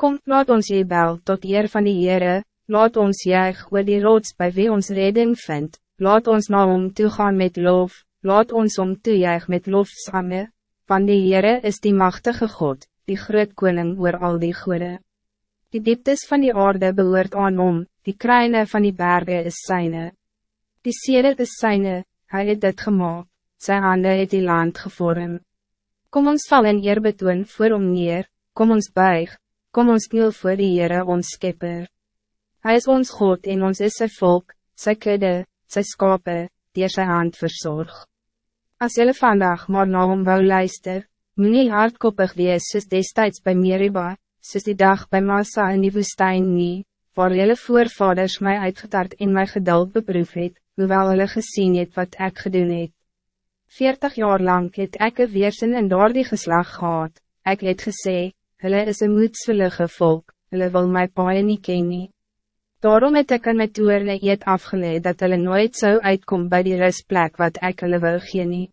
Kom, laat ons jebel tot eer van die Heere, laat ons juig oor die rots bij wie ons redding vindt, laat ons na hom toe gaan met lof, laat ons om toe juig met lof samen, want die Heere is die machtige God, die groot koning oor al die goede. Die dieptes van die aarde behoort aan hom, die kruine van die bergen is syne. Die sede is syne, hy het dit gemaakt, sy hande het die land gevorm. Kom ons val in eerbetoon voor hom neer, kom ons buig, Kom ons kniel voor die Heere ons skepper. Hij is ons God en ons is zijn volk, zijn kudde, zijn skape, die sy hand verzorg. As jylle vandag maar na hom wou luister, moet nie hardkoppig wees soos destijds bij Meriba, soos die dag bij Massa in die woestijn nie, waar jylle voorvaders mij uitgetard en my geduld beproef het, hoewel hulle gesien het wat ik gedoen het. Veertig jaar lang het ek een weersin in door die geslag gehad, ek het gesê, hulle is een moedsvullige volk, hulle wil my paie nie ken nie. Daarom het ek in my toerne eet afgeleid dat hulle nooit zou uitkom bij die rustplek wat ek hulle wil gee nie.